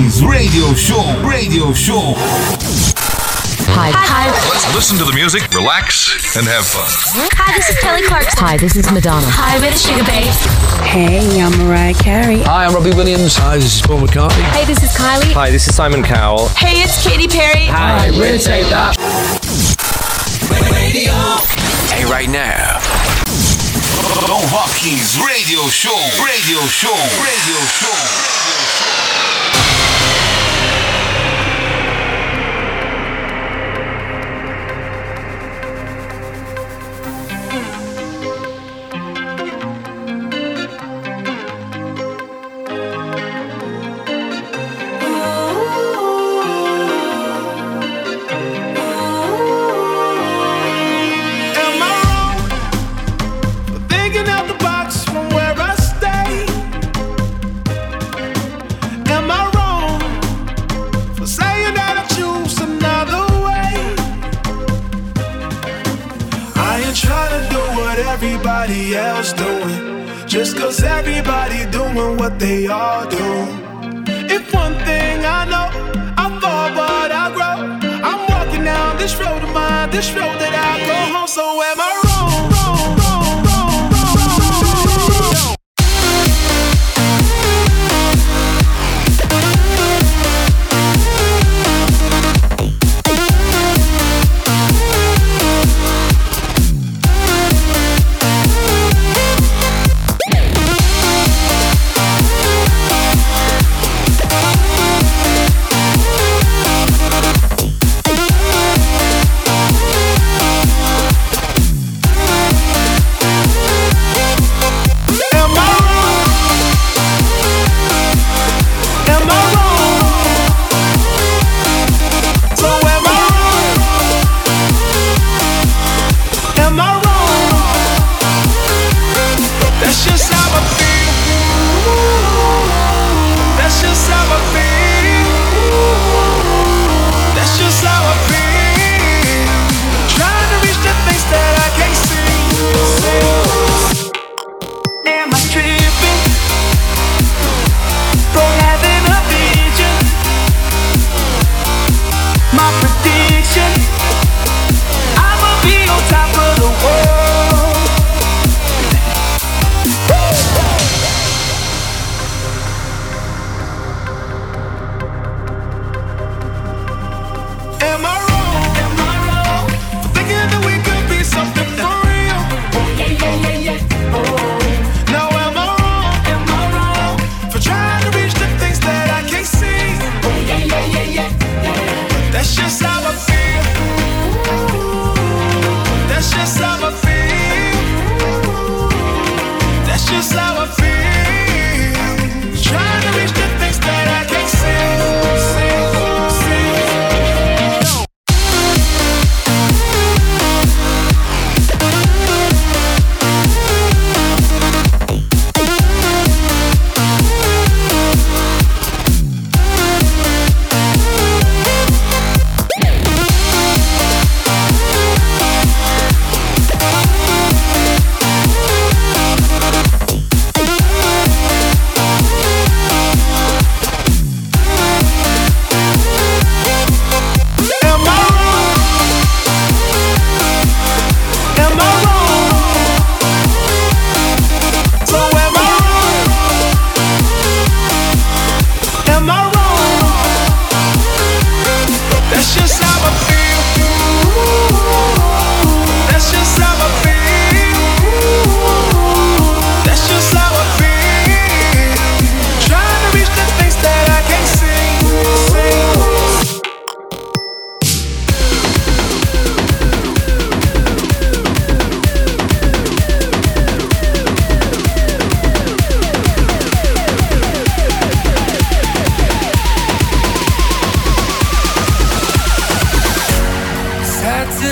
Hopkins Radio Show. Radio Show. Hi. Hi. Let's listen to the music, relax, and have fun. Hi, this is Kelly Clarkson. Hi, this is Madonna. Hi, we're the Sugababes. Hey, I'm Mariah Carey. Hi, I'm Robbie Williams. Hi, this is Paul McCartney. Hey, this is Kylie. Hi, this is Simon Cowell. Hey, it's Katy Perry. Hi, we're Take That. Hey, right now. The Hopkins Radio Show. Radio Show. Radio Show. Am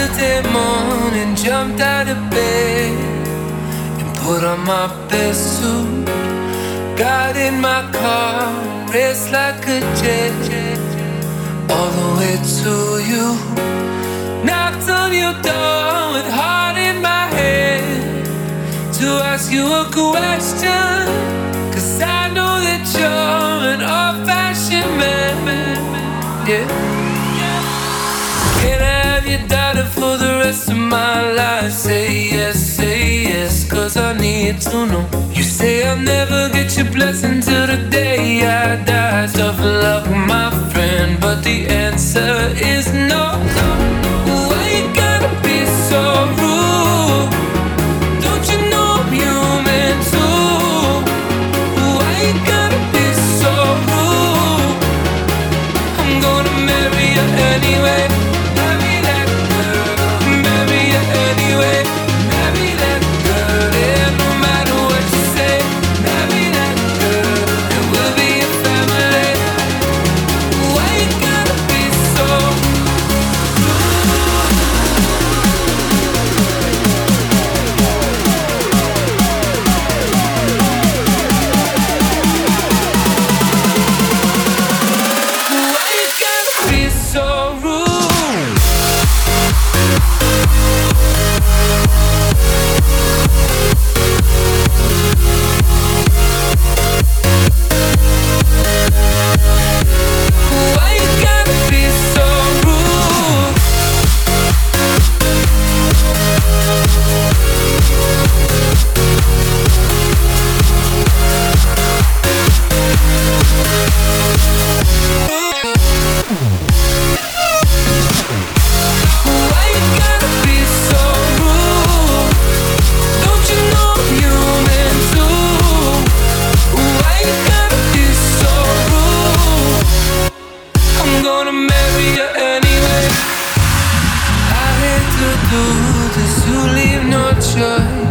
Saturday morning, jumped out of bed and put on my best suit. Got in my car, raced like a jet, all the way to you. Knocked on your door with heart in my head to ask you a question. Cause I know that you're an old fashioned man. Yeah. Can't have you doubted for the rest of my life. Say yes, say yes, cause I need to know. You say I'll never get your blessing till the day I die. Tough love, my friend, but the answer is no. should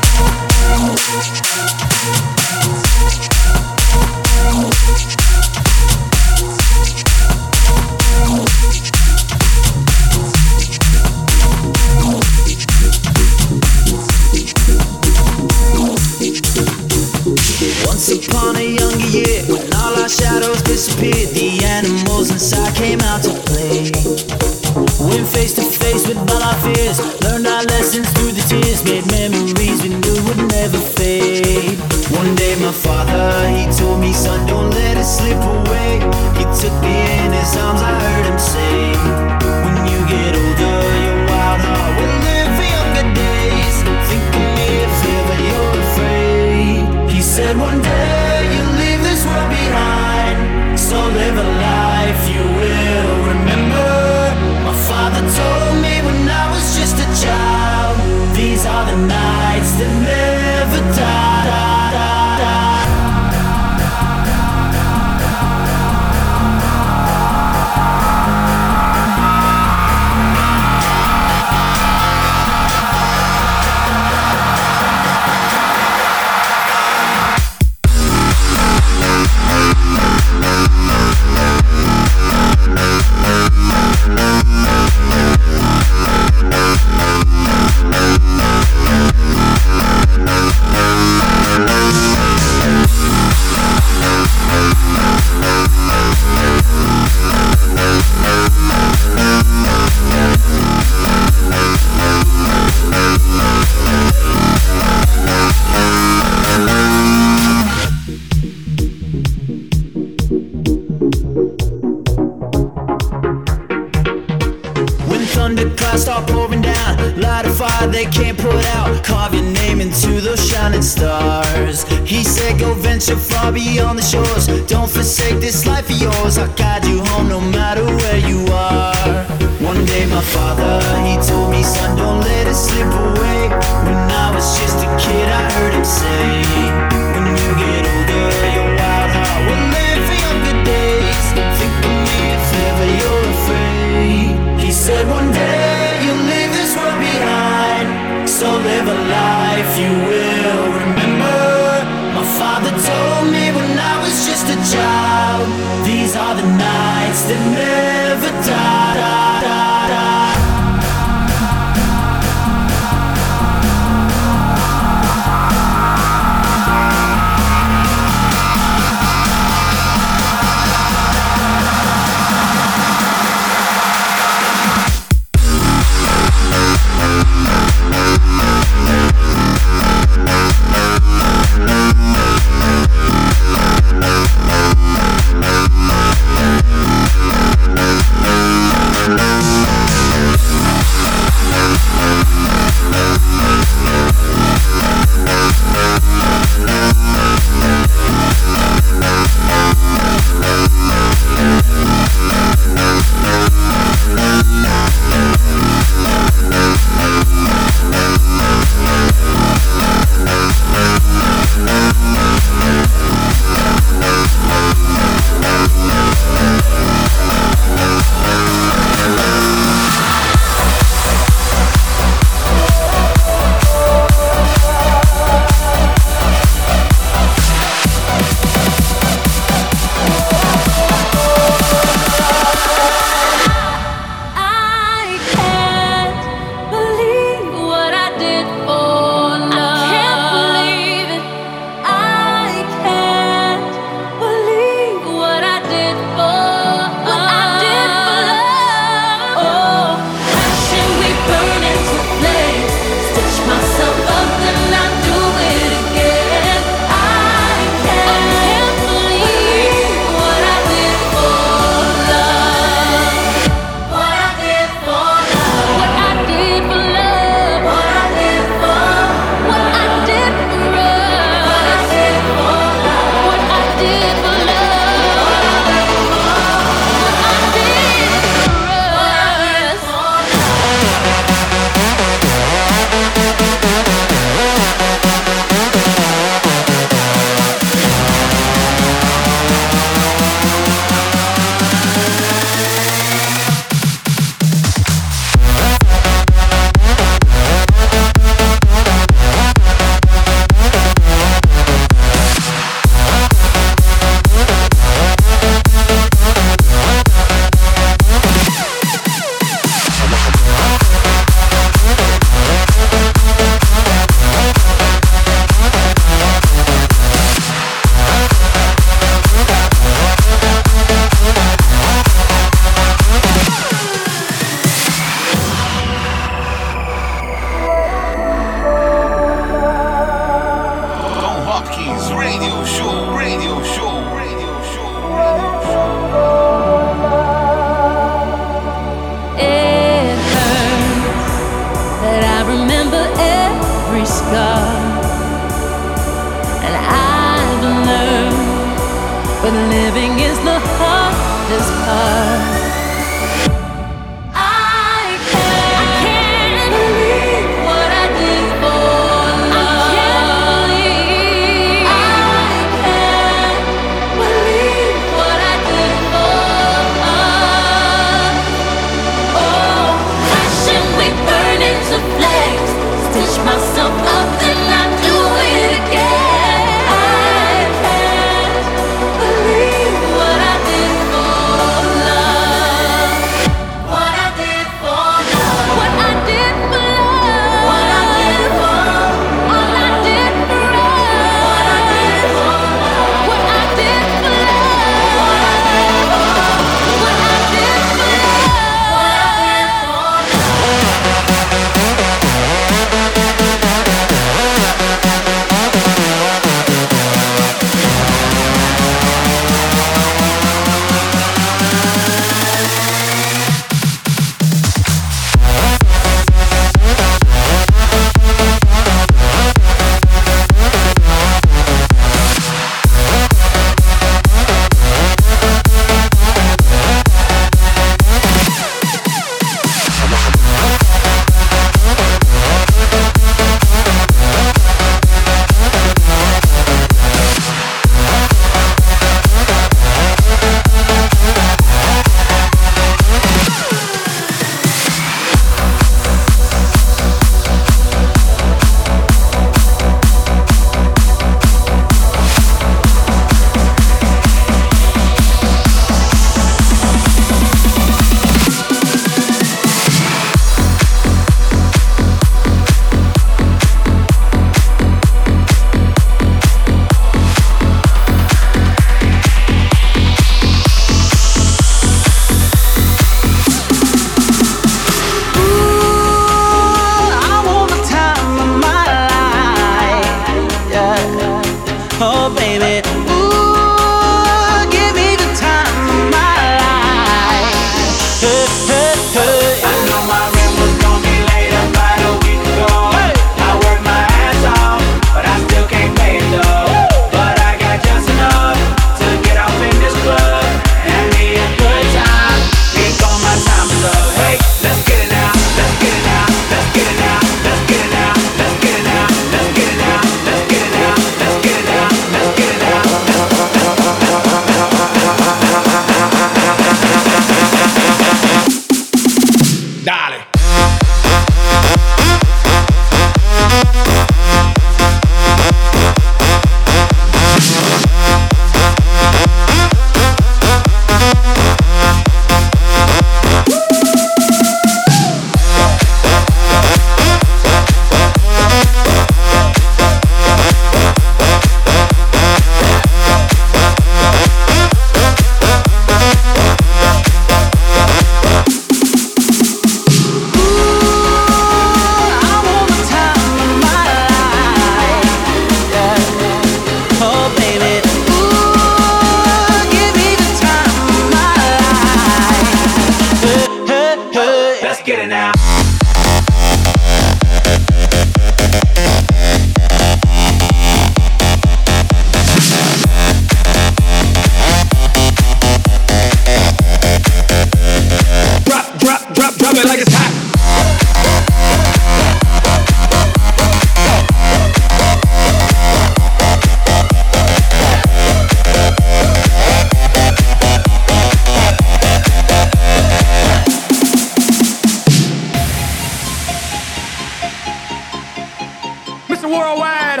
Mr. Worldwide,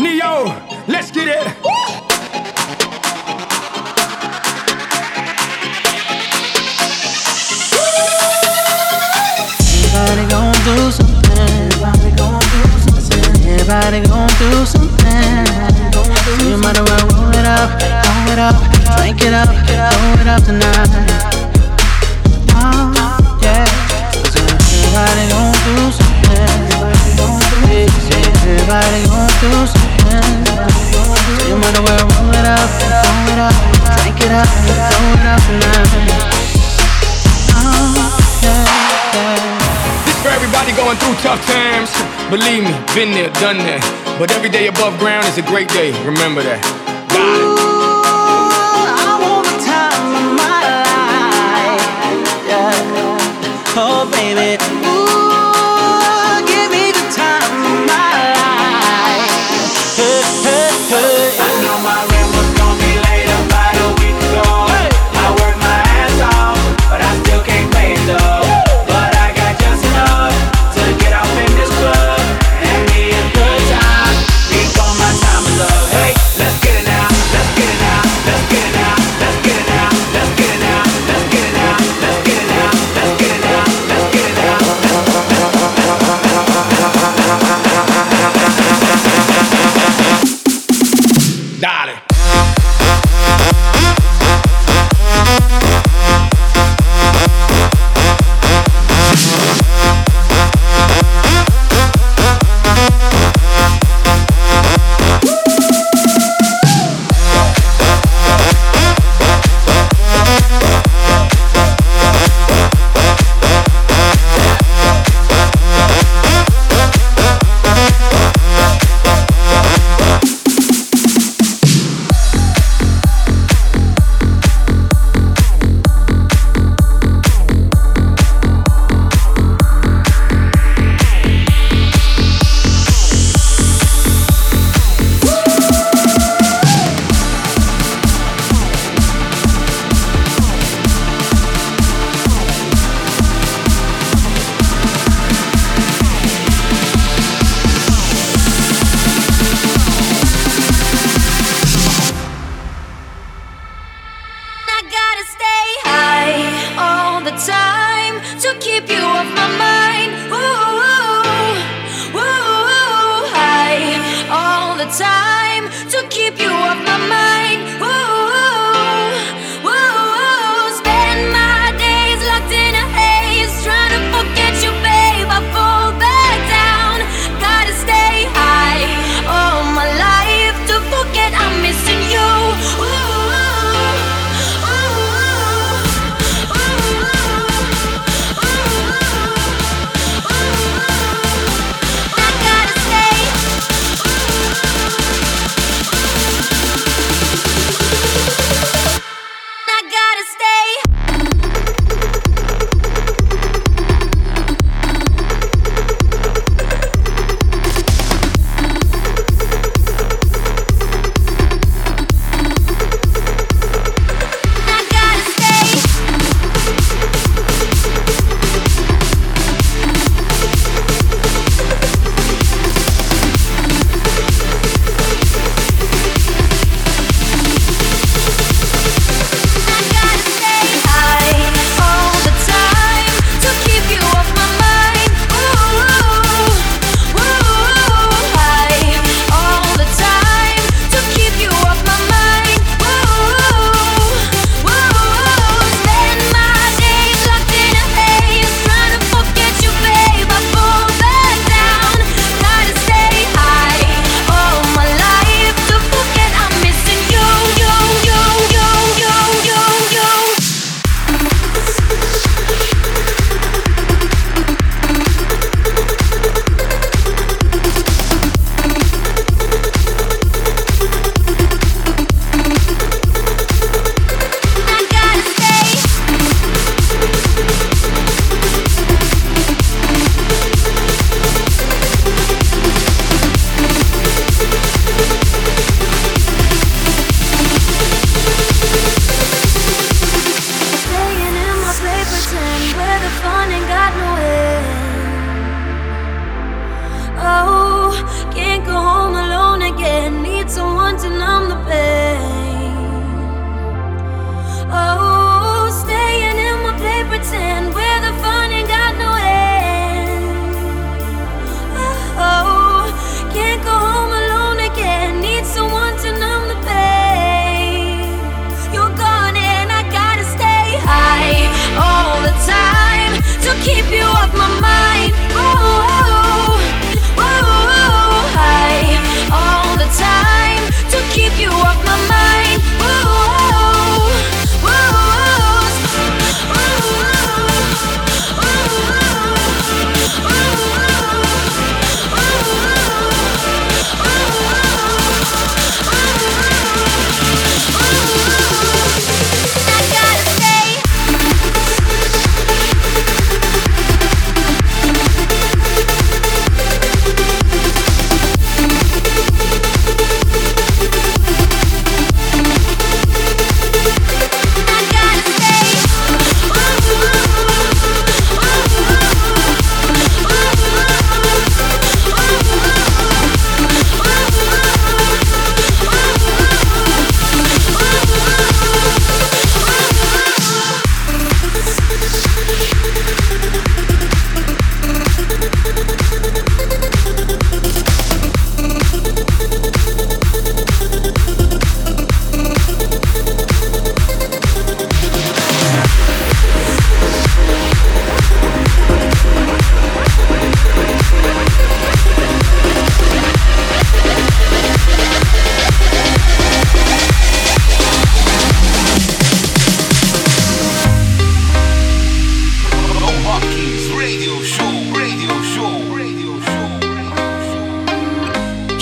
Ne-Yo, let's get it. Everybody gon' do something. Everybody gon' do something. Everybody going through something. You might as well roll it up, roll it up, drink it up, blow it up tonight. Oh, yeah. Everybody going through something. Everybody going through something. So you might as well roll it up, throw it up, drink it up, throw it up tonight. Oh, yeah, yeah. This for everybody going through tough times. Believe me, been there, done that. But every day above ground is a great day. Remember that. Got it. Oh, baby.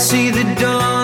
see the dawn.